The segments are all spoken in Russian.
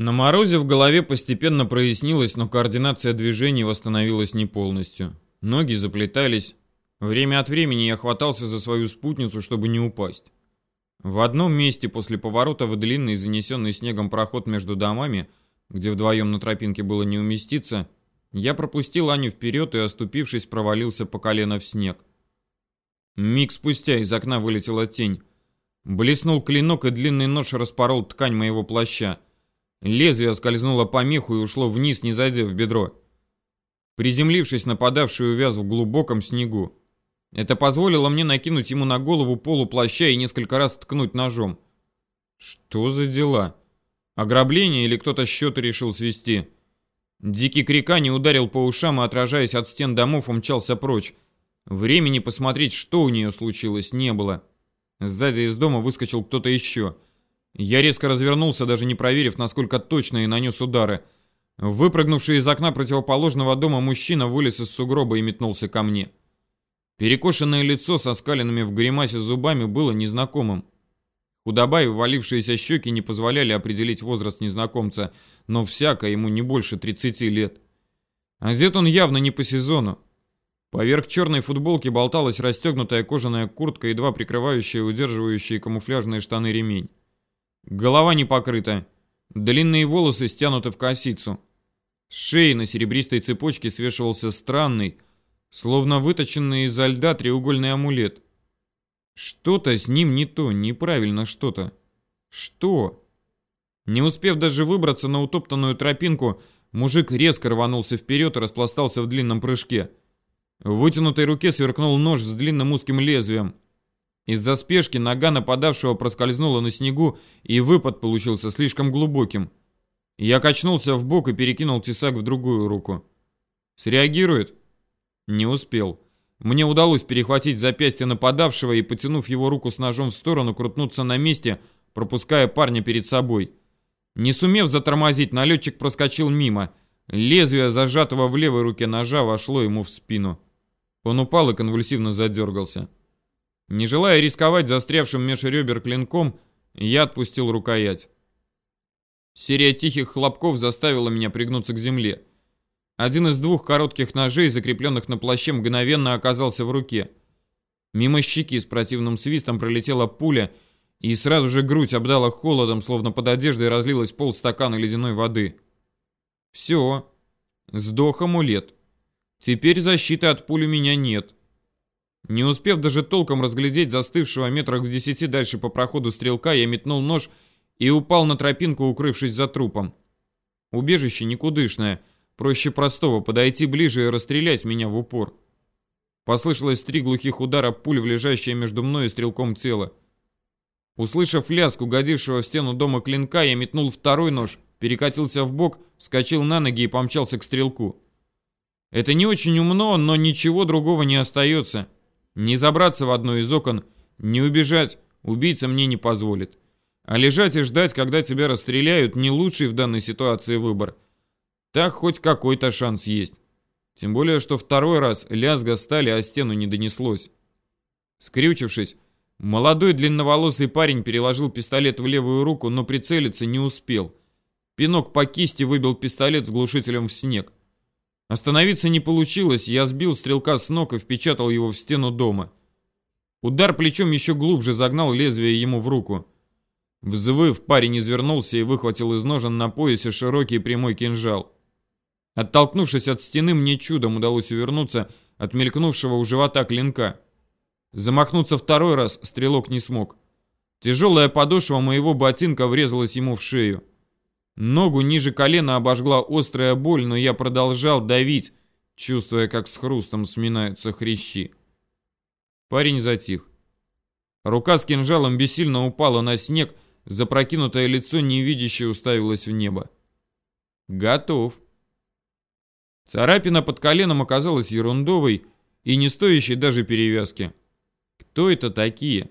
На морозе в голове постепенно прояснилось, но координация движений восстановилась не полностью. Ноги заплетались. Время от времени я хватался за свою спутницу, чтобы не упасть. В одном месте после поворота в длинный, занесенный снегом проход между домами, где вдвоем на тропинке было не уместиться, я пропустил Аню вперед и, оступившись, провалился по колено в снег. Миг спустя из окна вылетела тень. Блеснул клинок, и длинный нож распорол ткань моего плаща. Лезвие скользнуло по меху и ушло вниз, не зайдя в бедро. Приземлившись, нападавший увяз в глубоком снегу. Это позволило мне накинуть ему на голову полу плаща и несколько раз ткнуть ножом. Что за дела? Ограбление или кто-то счеты решил свести? Дикий крика не ударил по ушам и, отражаясь от стен домов, умчался прочь. Времени посмотреть, что у нее случилось, не было. Сзади из дома выскочил кто-то еще. Я резко развернулся, даже не проверив, насколько точно и нанес удары. Выпрыгнувший из окна противоположного дома мужчина вылез из сугроба и метнулся ко мне. Перекошенное лицо со скаленными в гримасе зубами было незнакомым. Худоба и ввалившиеся щеки не позволяли определить возраст незнакомца, но всяко ему не больше 30 лет. Одет он явно не по сезону. Поверх черной футболки болталась расстегнутая кожаная куртка, едва прикрывающая удерживающие камуфляжные штаны ремень. Голова не покрыта. Длинные волосы стянуты в косицу. С шеи на серебристой цепочке свешивался странный, словно выточенный изо льда треугольный амулет. Что-то с ним не то, неправильно что-то. Что? Не успев даже выбраться на утоптанную тропинку, мужик резко рванулся вперед и распластался в длинном прыжке. В вытянутой руке сверкнул нож с длинным узким лезвием. Из-за спешки нога нападавшего проскользнула на снегу, и выпад получился слишком глубоким. Я качнулся в бок и перекинул тесак в другую руку. Среагирует? Не успел. Мне удалось перехватить запястье нападавшего и, потянув его руку с ножом в сторону, крутнуться на месте, пропуская парня перед собой. Не сумев затормозить, налетчик проскочил мимо. Лезвие зажатого в левой руке ножа вошло ему в спину. Он упал и конвульсивно задергался. Не желая рисковать застрявшим меж ребер клинком, я отпустил рукоять. Серия тихих хлопков заставила меня пригнуться к земле. Один из двух коротких ножей, закрепленных на плаще, мгновенно оказался в руке. Мимо щеки с противным свистом пролетела пуля, и сразу же грудь обдала холодом, словно под одеждой разлилась полстакана ледяной воды. Все. Сдох амулет. Теперь защиты от пули у меня нет. Не успев даже толком разглядеть застывшего метрах в десяти дальше по проходу стрелка, я метнул нож и упал на тропинку, укрывшись за трупом. Убежище никудышное. Проще простого подойти ближе и расстрелять меня в упор. Послышалось три глухих удара пуль в между мной и стрелком тело. Услышав лязг угодившего в стену дома клинка, я метнул второй нож, перекатился в бок, вскочил на ноги и помчался к стрелку. Это не очень умно, но ничего другого не остается. Не забраться в одно из окон, не убежать, убийца мне не позволит. А лежать и ждать, когда тебя расстреляют, не лучший в данной ситуации выбор. Так хоть какой-то шанс есть. Тем более, что второй раз лязга стали, а стену не донеслось. Скрючившись, молодой длинноволосый парень переложил пистолет в левую руку, но прицелиться не успел. Пинок по кисти выбил пистолет с глушителем в снег. Остановиться не получилось, я сбил стрелка с ног и впечатал его в стену дома. Удар плечом еще глубже загнал лезвие ему в руку. Взвыв, парень извернулся и выхватил из ножен на поясе широкий прямой кинжал. Оттолкнувшись от стены, мне чудом удалось увернуться от мелькнувшего у живота клинка. Замахнуться второй раз стрелок не смог. Тяжелая подошва моего ботинка врезалась ему в шею. Ногу ниже колена обожгла острая боль, но я продолжал давить, чувствуя, как с хрустом сминаются хрящи. Парень затих. Рука с кинжалом бессильно упала на снег, запрокинутое лицо невидящее уставилось в небо. Готов. Царапина под коленом оказалась ерундовой и не стоящей даже перевязки. Кто это такие?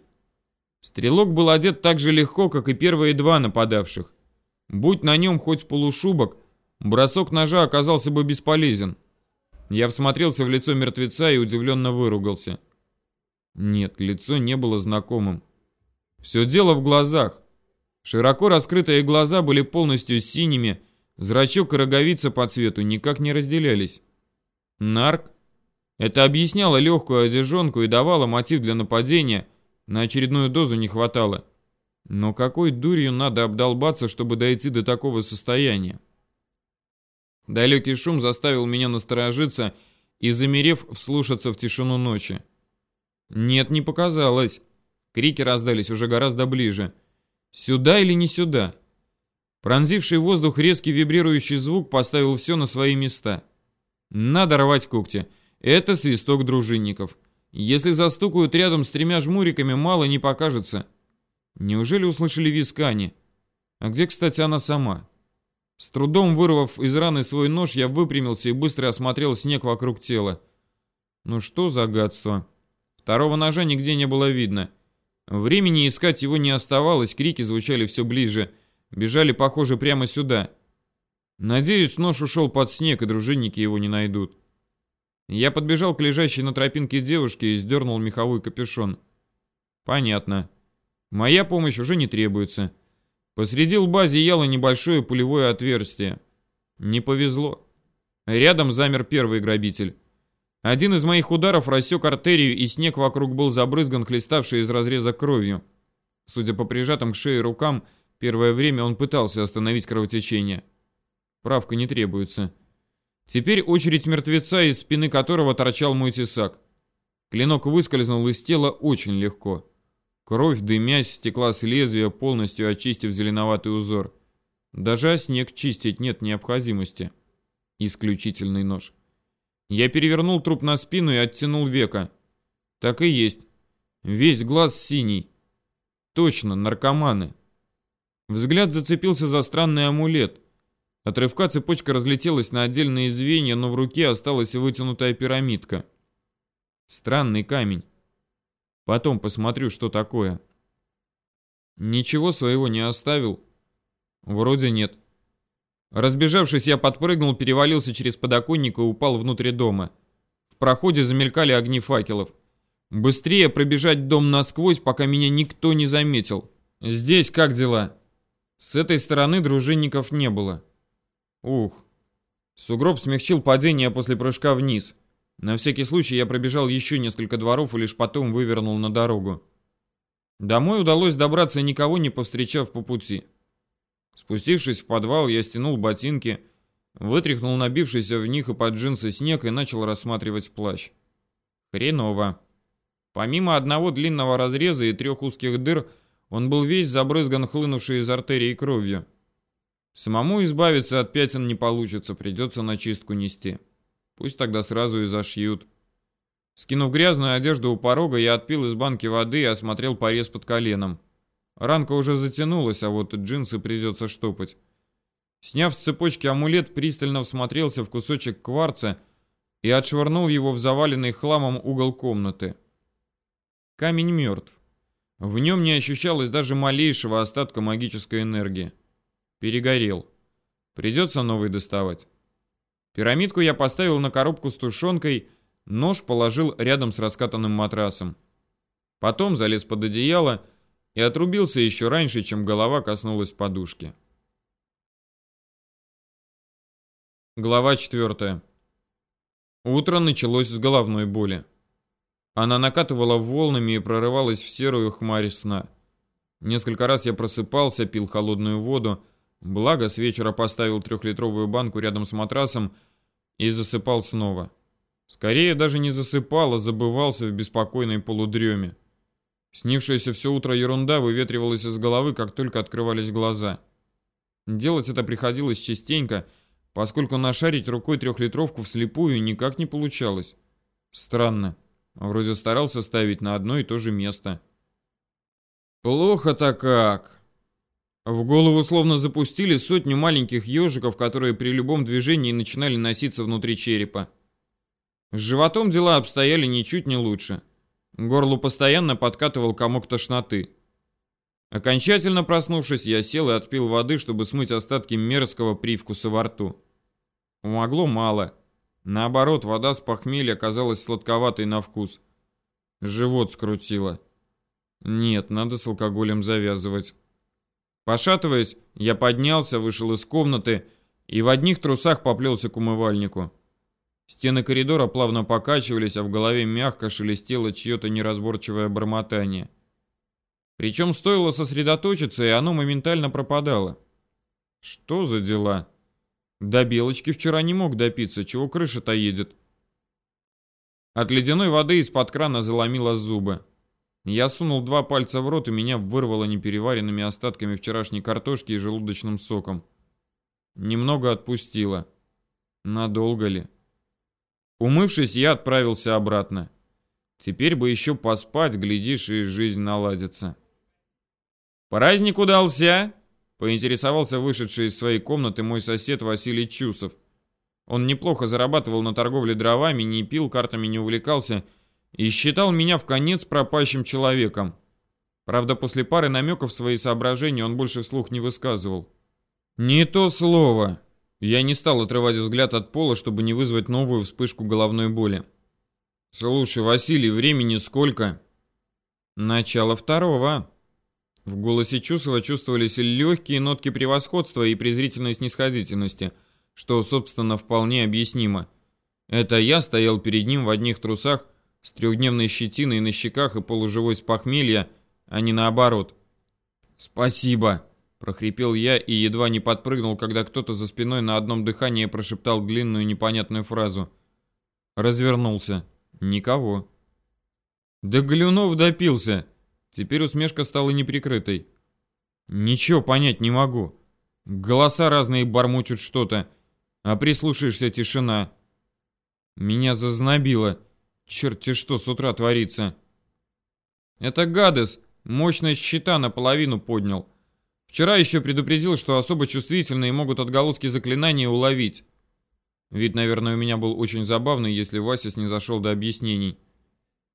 Стрелок был одет так же легко, как и первые два нападавших. Будь на нем хоть полушубок, бросок ножа оказался бы бесполезен. Я всмотрелся в лицо мертвеца и удивленно выругался. Нет, лицо не было знакомым. Все дело в глазах. Широко раскрытые глаза были полностью синими, зрачок и роговица по цвету никак не разделялись. Нарк? Это объясняло легкую одежонку и давало мотив для нападения, на очередную дозу не хватало. Но какой дурью надо обдолбаться, чтобы дойти до такого состояния? Далекий шум заставил меня насторожиться и, замерев, вслушаться в тишину ночи. Нет, не показалось. Крики раздались уже гораздо ближе. Сюда или не сюда? Пронзивший воздух резкий вибрирующий звук поставил все на свои места. Надо рвать когти. Это свисток дружинников. Если застукают рядом с тремя жмуриками, мало не покажется. Неужели услышали вискани? А где, кстати, она сама? С трудом вырвав из раны свой нож, я выпрямился и быстро осмотрел снег вокруг тела. Ну что за гадство? Второго ножа нигде не было видно. Времени искать его не оставалось, крики звучали все ближе. Бежали, похоже, прямо сюда. Надеюсь, нож ушел под снег, и дружинники его не найдут. Я подбежал к лежащей на тропинке девушке и сдернул меховой капюшон. Понятно. Моя помощь уже не требуется. Посреди лба зияло небольшое пулевое отверстие. Не повезло. Рядом замер первый грабитель. Один из моих ударов рассек артерию, и снег вокруг был забрызган, хлеставший из разреза кровью. Судя по прижатым к шее рукам, первое время он пытался остановить кровотечение. Правка не требуется. Теперь очередь мертвеца, из спины которого торчал мой тесак. Клинок выскользнул из тела очень легко. Кровь, дымясь, стекла с лезвия, полностью очистив зеленоватый узор. Даже снег чистить нет необходимости. Исключительный нож. Я перевернул труп на спину и оттянул века. Так и есть. Весь глаз синий. Точно, наркоманы. Взгляд зацепился за странный амулет. От рывка цепочка разлетелась на отдельные звенья, но в руке осталась вытянутая пирамидка. Странный камень. Потом посмотрю, что такое. Ничего своего не оставил? Вроде нет. Разбежавшись, я подпрыгнул, перевалился через подоконник и упал внутрь дома. В проходе замелькали огни факелов. Быстрее пробежать дом насквозь, пока меня никто не заметил. Здесь как дела? С этой стороны дружинников не было. Ух. Сугроб смягчил падение после прыжка вниз. На всякий случай я пробежал еще несколько дворов и лишь потом вывернул на дорогу. Домой удалось добраться, никого не повстречав по пути. Спустившись в подвал, я стянул ботинки, вытряхнул набившийся в них и под джинсы снег и начал рассматривать плащ. Хреново. Помимо одного длинного разреза и трех узких дыр, он был весь забрызган хлынувшей из артерии кровью. Самому избавиться от пятен не получится, придется на чистку нести. Пусть тогда сразу и зашьют. Скинув грязную одежду у порога, я отпил из банки воды и осмотрел порез под коленом. Ранка уже затянулась, а вот джинсы придется штопать. Сняв с цепочки амулет, пристально всмотрелся в кусочек кварца и отшвырнул его в заваленный хламом угол комнаты. Камень мертв. В нем не ощущалось даже малейшего остатка магической энергии. Перегорел. Придется новый доставать. Пирамидку я поставил на коробку с тушенкой, нож положил рядом с раскатанным матрасом. Потом залез под одеяло и отрубился еще раньше, чем голова коснулась подушки. Глава 4. Утро началось с головной боли. Она накатывала волнами и прорывалась в серую хмарь сна. Несколько раз я просыпался, пил холодную воду, благо с вечера поставил трехлитровую банку рядом с матрасом и засыпал снова. Скорее даже не засыпал, а забывался в беспокойной полудреме. Снившаяся все утро ерунда выветривалась из головы, как только открывались глаза. Делать это приходилось частенько, поскольку нашарить рукой трехлитровку вслепую никак не получалось. Странно. Вроде старался ставить на одно и то же место. Плохо-то как. В голову словно запустили сотню маленьких ежиков, которые при любом движении начинали носиться внутри черепа. С животом дела обстояли ничуть не лучше. Горлу постоянно подкатывал комок тошноты. Окончательно проснувшись, я сел и отпил воды, чтобы смыть остатки мерзкого привкуса во рту. Помогло мало. Наоборот, вода с похмелья оказалась сладковатой на вкус. Живот скрутило. Нет, надо с алкоголем завязывать. Пошатываясь, я поднялся, вышел из комнаты и в одних трусах поплелся к умывальнику. Стены коридора плавно покачивались, а в голове мягко шелестело чье-то неразборчивое бормотание. Причем стоило сосредоточиться, и оно моментально пропадало. Что за дела? До Белочки вчера не мог допиться, чего крыша-то едет. От ледяной воды из-под крана заломило зубы. Я сунул два пальца в рот, и меня вырвало непереваренными остатками вчерашней картошки и желудочным соком. Немного отпустило. Надолго ли? Умывшись, я отправился обратно. Теперь бы еще поспать, глядишь, и жизнь наладится. «Праздник удался?» — поинтересовался вышедший из своей комнаты мой сосед Василий Чусов. Он неплохо зарабатывал на торговле дровами, не пил, картами не увлекался и считал меня в конец пропащим человеком. Правда, после пары намеков свои соображения он больше вслух не высказывал. «Не то слово!» Я не стал отрывать взгляд от пола, чтобы не вызвать новую вспышку головной боли. «Слушай, Василий, времени сколько?» «Начало второго». В голосе Чусова чувствовались легкие нотки превосходства и презрительной снисходительности, что, собственно, вполне объяснимо. Это я стоял перед ним в одних трусах, с трехдневной щетиной на щеках и полуживой с похмелья, а не наоборот. «Спасибо!» прохрипел я и едва не подпрыгнул, когда кто-то за спиной на одном дыхании прошептал длинную непонятную фразу. Развернулся. Никого. Да Глюнов допился. Теперь усмешка стала неприкрытой. Ничего понять не могу. Голоса разные бормочут что-то, а прислушаешься тишина. Меня зазнобило. Черт-те что с утра творится. Это Гадес мощность щита наполовину поднял. Вчера еще предупредил, что особо чувствительные могут отголоски заклинания уловить. Вид, наверное, у меня был очень забавный, если Вася снизошел до объяснений.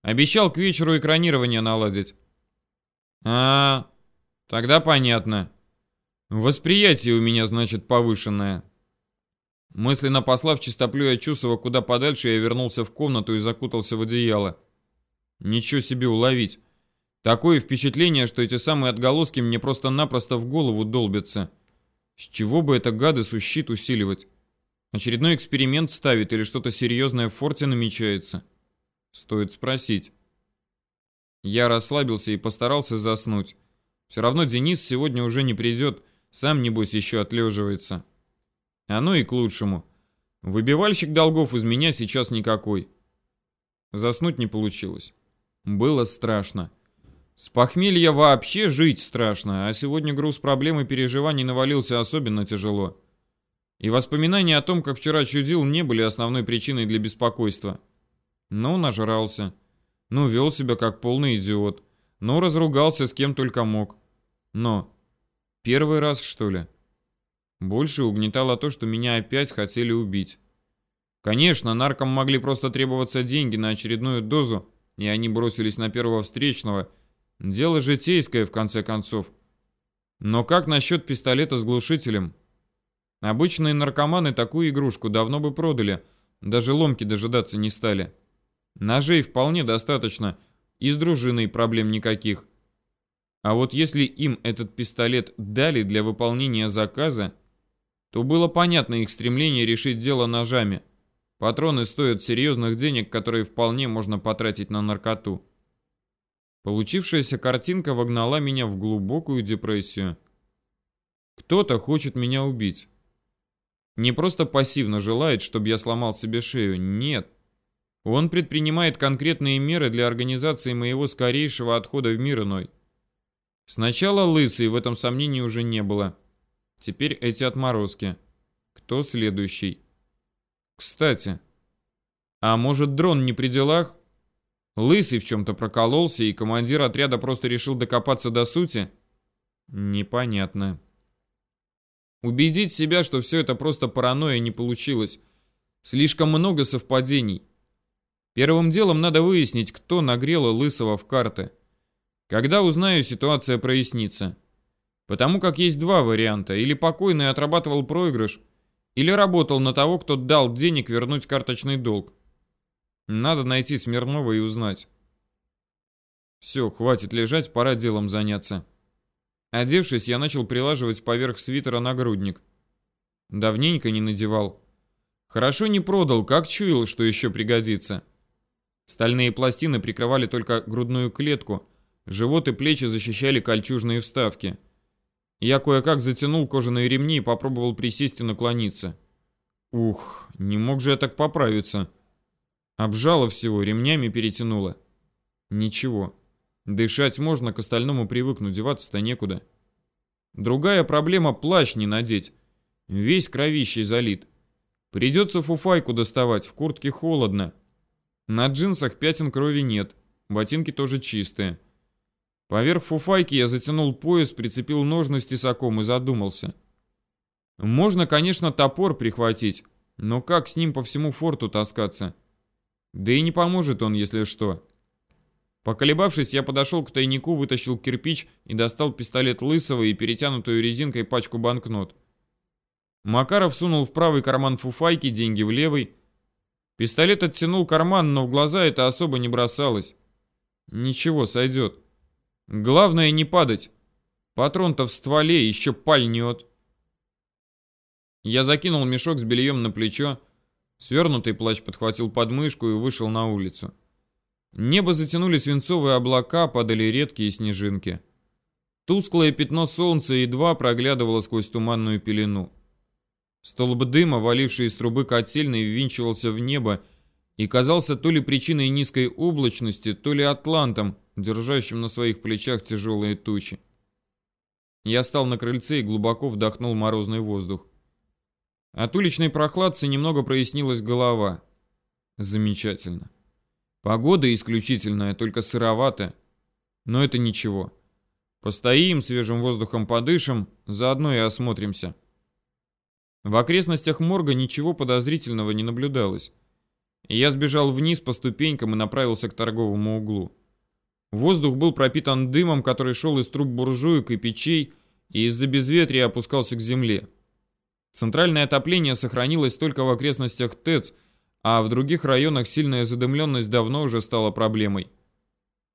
Обещал к вечеру экранирование наладить. А, тогда понятно. Восприятие у меня, значит, повышенное. Мысленно послав чистоплюя Чусова куда подальше, я вернулся в комнату и закутался в одеяло. Ничего себе уловить. Такое впечатление, что эти самые отголоски мне просто-напросто в голову долбятся. С чего бы это гады щит усиливать? Очередной эксперимент ставит или что-то серьезное в форте намечается? Стоит спросить. Я расслабился и постарался заснуть. Все равно Денис сегодня уже не придет, сам, небось, еще отлеживается. Оно и к лучшему. Выбивальщик долгов из меня сейчас никакой. Заснуть не получилось. Было страшно. С похмелья вообще жить страшно, а сегодня груз проблем и переживаний навалился особенно тяжело. И воспоминания о том, как вчера чудил, не были основной причиной для беспокойства. Ну, нажрался. Ну, вел себя как полный идиот. Ну, разругался с кем только мог. Но... Первый раз, что ли? Больше угнетало то, что меня опять хотели убить. Конечно, наркам могли просто требоваться деньги на очередную дозу, и они бросились на первого встречного – Дело житейское, в конце концов. Но как насчет пистолета с глушителем? Обычные наркоманы такую игрушку давно бы продали, даже ломки дожидаться не стали. Ножей вполне достаточно, и с дружиной проблем никаких. А вот если им этот пистолет дали для выполнения заказа, то было понятно их стремление решить дело ножами. Патроны стоят серьезных денег, которые вполне можно потратить на наркоту. Получившаяся картинка вогнала меня в глубокую депрессию. Кто-то хочет меня убить. Не просто пассивно желает, чтобы я сломал себе шею. Нет. Он предпринимает конкретные меры для организации моего скорейшего отхода в мир иной. Сначала лысый, в этом сомнений уже не было. Теперь эти отморозки. Кто следующий? Кстати, а может дрон не при делах? Лысый в чем-то прокололся, и командир отряда просто решил докопаться до сути? Непонятно. Убедить себя, что все это просто паранойя, не получилось. Слишком много совпадений. Первым делом надо выяснить, кто нагрел Лысого в карты. Когда узнаю, ситуация прояснится. Потому как есть два варианта. Или покойный отрабатывал проигрыш, или работал на того, кто дал денег вернуть карточный долг. Надо найти Смирнова и узнать. Все, хватит лежать, пора делом заняться. Одевшись, я начал прилаживать поверх свитера нагрудник. Давненько не надевал. Хорошо не продал, как чуял, что еще пригодится. Стальные пластины прикрывали только грудную клетку, живот и плечи защищали кольчужные вставки. Я кое-как затянул кожаные ремни и попробовал присесть и наклониться. Ух, не мог же я так поправиться. Обжало всего, ремнями перетянуло. Ничего. Дышать можно, к остальному привыкнуть, деваться-то некуда. Другая проблема — плащ не надеть. Весь кровищей залит. Придется фуфайку доставать, в куртке холодно. На джинсах пятен крови нет, ботинки тоже чистые. Поверх фуфайки я затянул пояс, прицепил ножны с тесаком и задумался. Можно, конечно, топор прихватить, но как с ним по всему форту таскаться? Да и не поможет он, если что. Поколебавшись, я подошел к тайнику, вытащил кирпич и достал пистолет Лысого и перетянутую резинкой пачку банкнот. Макаров сунул в правый карман фуфайки, деньги в левый. Пистолет оттянул карман, но в глаза это особо не бросалось. Ничего, сойдет. Главное не падать. Патрон-то в стволе еще пальнет. Я закинул мешок с бельем на плечо, свернутый плащ подхватил подмышку и вышел на улицу. Небо затянули свинцовые облака, падали редкие снежинки. Тусклое пятно солнца едва проглядывало сквозь туманную пелену. Столб дыма, валивший из трубы котельной, ввинчивался в небо и казался то ли причиной низкой облачности, то ли атлантом, держащим на своих плечах тяжелые тучи. Я стал на крыльце и глубоко вдохнул морозный воздух. От уличной прохладцы немного прояснилась голова. Замечательно. Погода исключительная, только сыроватая. Но это ничего. Постоим, свежим воздухом подышим, заодно и осмотримся. В окрестностях морга ничего подозрительного не наблюдалось. Я сбежал вниз по ступенькам и направился к торговому углу. Воздух был пропитан дымом, который шел из труб буржуек и печей, и из-за безветрия опускался к земле. Центральное отопление сохранилось только в окрестностях ТЭЦ, а в других районах сильная задымленность давно уже стала проблемой.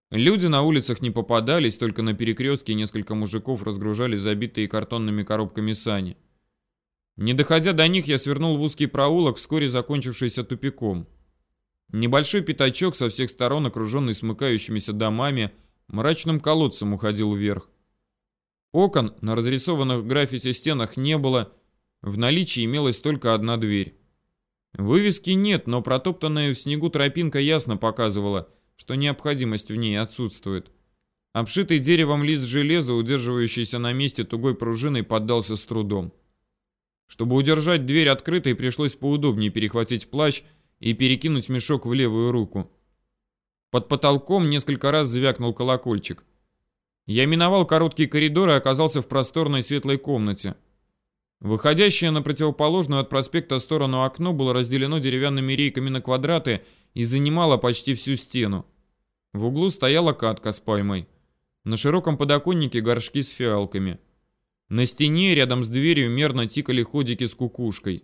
Люди на улицах не попадались, только на перекрестке несколько мужиков разгружали забитые картонными коробками сани. Не доходя до них, я свернул в узкий проулок, вскоре закончившийся тупиком. Небольшой пятачок со всех сторон, окруженный смыкающимися домами, мрачным колодцем уходил вверх. Окон на разрисованных граффити стенах не было, в наличии имелась только одна дверь. Вывески нет, но протоптанная в снегу тропинка ясно показывала, что необходимость в ней отсутствует. Обшитый деревом лист железа, удерживающийся на месте тугой пружиной, поддался с трудом. Чтобы удержать дверь открытой, пришлось поудобнее перехватить плащ и перекинуть мешок в левую руку. Под потолком несколько раз звякнул колокольчик. Я миновал короткий коридор и оказался в просторной светлой комнате. Выходящее на противоположную от проспекта сторону окно было разделено деревянными рейками на квадраты и занимало почти всю стену. В углу стояла катка с пальмой. На широком подоконнике горшки с фиалками. На стене рядом с дверью мерно тикали ходики с кукушкой.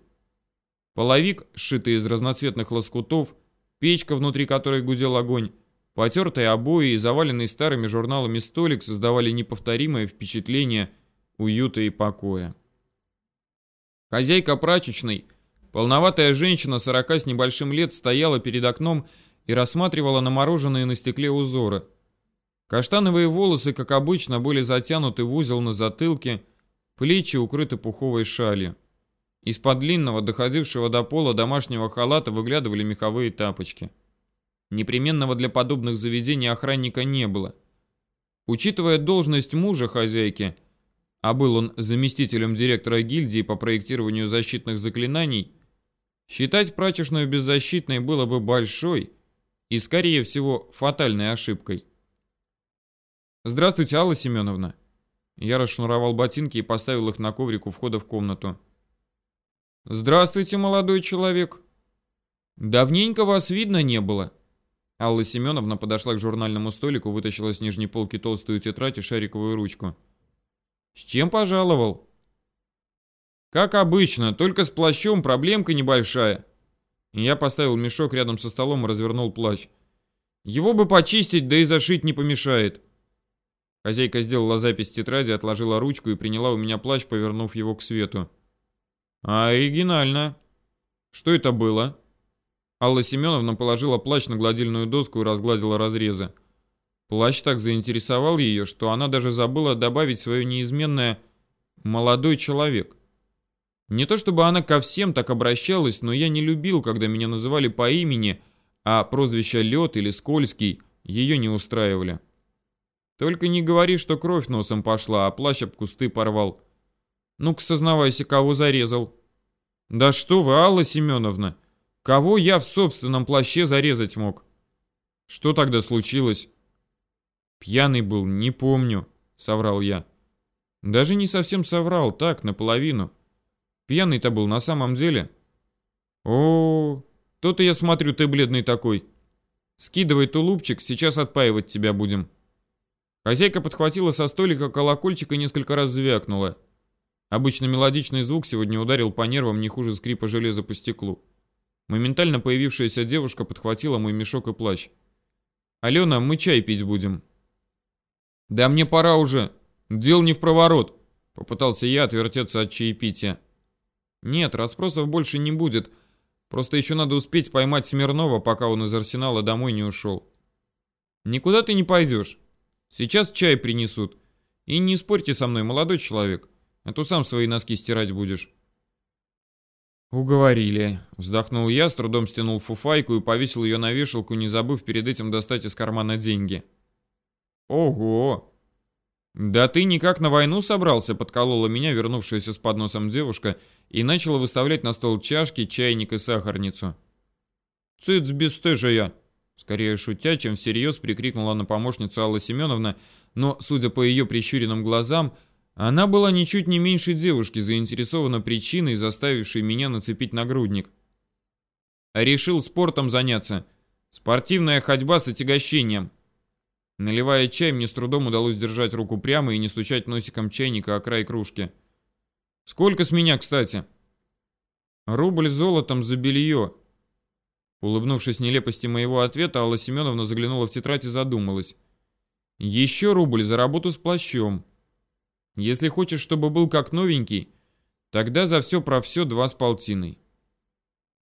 Половик, сшитый из разноцветных лоскутов, печка, внутри которой гудел огонь, потертые обои и заваленный старыми журналами столик создавали неповторимое впечатление уюта и покоя. Хозяйка прачечной, полноватая женщина сорока с небольшим лет, стояла перед окном и рассматривала намороженные на стекле узоры. Каштановые волосы, как обычно, были затянуты в узел на затылке, плечи укрыты пуховой шалью. Из-под длинного, доходившего до пола домашнего халата выглядывали меховые тапочки. Непременного для подобных заведений охранника не было. Учитывая должность мужа хозяйки, а был он заместителем директора гильдии по проектированию защитных заклинаний, считать прачечную беззащитной было бы большой и, скорее всего, фатальной ошибкой. «Здравствуйте, Алла Семеновна». Я расшнуровал ботинки и поставил их на коврик у входа в комнату. «Здравствуйте, молодой человек». «Давненько вас видно не было». Алла Семеновна подошла к журнальному столику, вытащила с нижней полки толстую тетрадь и шариковую ручку. С чем пожаловал? Как обычно, только с плащом проблемка небольшая. я поставил мешок рядом со столом и развернул плащ. Его бы почистить, да и зашить не помешает. Хозяйка сделала запись в тетради, отложила ручку и приняла у меня плащ, повернув его к свету. «Оригинально. Что это было?» Алла Семеновна положила плащ на гладильную доску и разгладила разрезы. Плащ так заинтересовал ее, что она даже забыла добавить свое неизменное «молодой человек». Не то чтобы она ко всем так обращалась, но я не любил, когда меня называли по имени, а прозвища «Лед» или «Скользкий» ее не устраивали. Только не говори, что кровь носом пошла, а плащ об кусты порвал. Ну-ка, сознавайся, кого зарезал. Да что вы, Алла Семеновна, кого я в собственном плаще зарезать мог? Что тогда случилось? Пьяный был, не помню, соврал я. Даже не совсем соврал, так, наполовину. Пьяный-то был на самом деле. О, то-то я смотрю, ты бледный такой. Скидывай тулупчик, сейчас отпаивать тебя будем. Хозяйка подхватила со столика колокольчик и несколько раз звякнула. Обычно мелодичный звук сегодня ударил по нервам не хуже скрипа железа по стеклу. Моментально появившаяся девушка подхватила мой мешок и плащ. «Алена, мы чай пить будем». «Да мне пора уже. Дел не в проворот», — попытался я отвертеться от чаепития. «Нет, расспросов больше не будет. Просто еще надо успеть поймать Смирнова, пока он из арсенала домой не ушел». «Никуда ты не пойдешь. Сейчас чай принесут. И не спорьте со мной, молодой человек, а то сам свои носки стирать будешь. Уговорили. Вздохнул я, с трудом стянул фуфайку и повесил ее на вешалку, не забыв перед этим достать из кармана деньги. Ого! Да ты никак на войну собрался, подколола меня вернувшаяся с подносом девушка и начала выставлять на стол чашки, чайник и сахарницу. Цыц бесстыжая! Скорее шутя, чем всерьез прикрикнула на помощницу Алла Семеновна, но, судя по ее прищуренным глазам, она была ничуть не меньше девушки, заинтересована причиной, заставившей меня нацепить нагрудник. Решил спортом заняться. Спортивная ходьба с отягощением. Наливая чай, мне с трудом удалось держать руку прямо и не стучать носиком чайника о край кружки. «Сколько с меня, кстати?» «Рубль золотом за белье», Улыбнувшись нелепости моего ответа, Алла Семеновна заглянула в тетрадь и задумалась. «Еще рубль за работу с плащом. Если хочешь, чтобы был как новенький, тогда за все про все два с полтиной».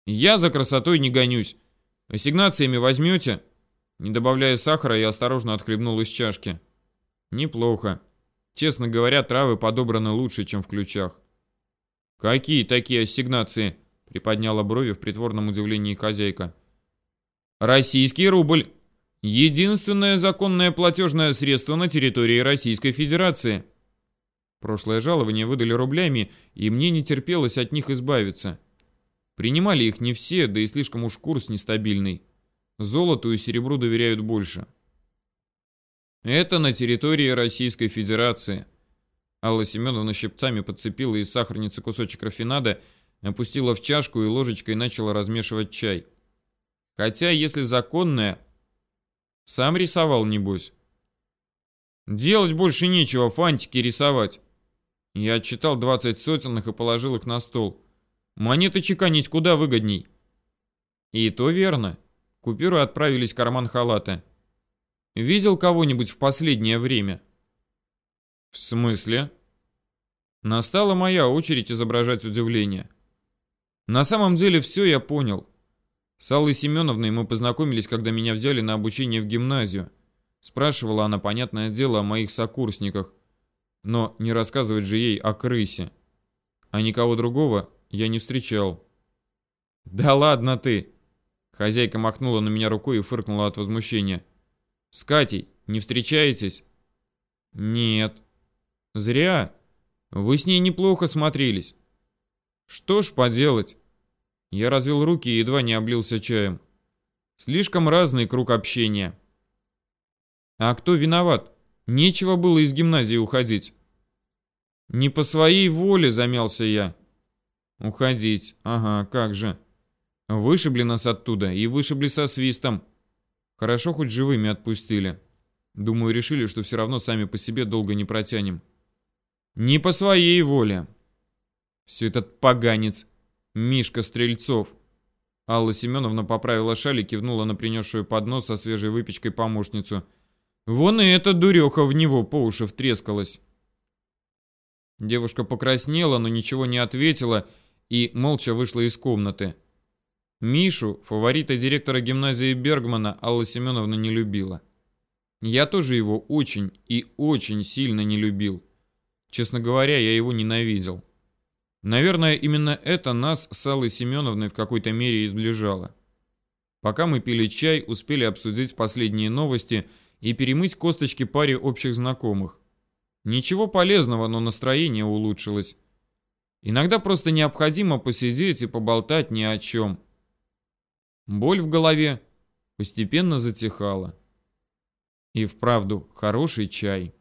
«Я за красотой не гонюсь. Ассигнациями возьмете?» Не добавляя сахара, я осторожно отхлебнул из чашки. «Неплохо. Честно говоря, травы подобраны лучше, чем в ключах». «Какие такие ассигнации?» приподняла брови в притворном удивлении хозяйка. Российский рубль. Единственное законное платежное средство на территории Российской Федерации. Прошлое жалование выдали рублями, и мне не терпелось от них избавиться. Принимали их не все, да и слишком уж курс нестабильный. Золоту и серебру доверяют больше. Это на территории Российской Федерации. Алла Семеновна щипцами подцепила из сахарницы кусочек рафинада опустила в чашку и ложечкой начала размешивать чай. Хотя, если законное, сам рисовал, небось. Делать больше нечего, фантики рисовать. Я отчитал 20 сотенных и положил их на стол. Монеты чеканить куда выгодней. И то верно. Купюры отправились в карман халата. Видел кого-нибудь в последнее время? В смысле? Настала моя очередь изображать удивление. На самом деле все я понял. С Аллой Семеновной мы познакомились, когда меня взяли на обучение в гимназию. Спрашивала она, понятное дело, о моих сокурсниках. Но не рассказывать же ей о крысе. А никого другого я не встречал. «Да ладно ты!» Хозяйка махнула на меня рукой и фыркнула от возмущения. «С Катей не встречаетесь?» «Нет». «Зря. Вы с ней неплохо смотрелись. Что ж поделать? Я развел руки и едва не облился чаем. Слишком разный круг общения. А кто виноват? Нечего было из гимназии уходить. Не по своей воле замялся я. Уходить, ага, как же. Вышибли нас оттуда и вышибли со свистом. Хорошо хоть живыми отпустили. Думаю, решили, что все равно сами по себе долго не протянем. Не по своей воле. Все этот поганец. Мишка Стрельцов. Алла Семеновна поправила шаль и кивнула на принесшую поднос со свежей выпечкой помощницу. Вон и эта дуреха в него по уши втрескалась. Девушка покраснела, но ничего не ответила и молча вышла из комнаты. Мишу, фаворита директора гимназии Бергмана, Алла Семеновна не любила. Я тоже его очень и очень сильно не любил. Честно говоря, я его ненавидел. Наверное, именно это нас с Аллой Семеновной в какой-то мере изближало. Пока мы пили чай, успели обсудить последние новости и перемыть косточки паре общих знакомых. Ничего полезного, но настроение улучшилось. Иногда просто необходимо посидеть и поболтать ни о чем. Боль в голове постепенно затихала. И вправду хороший чай.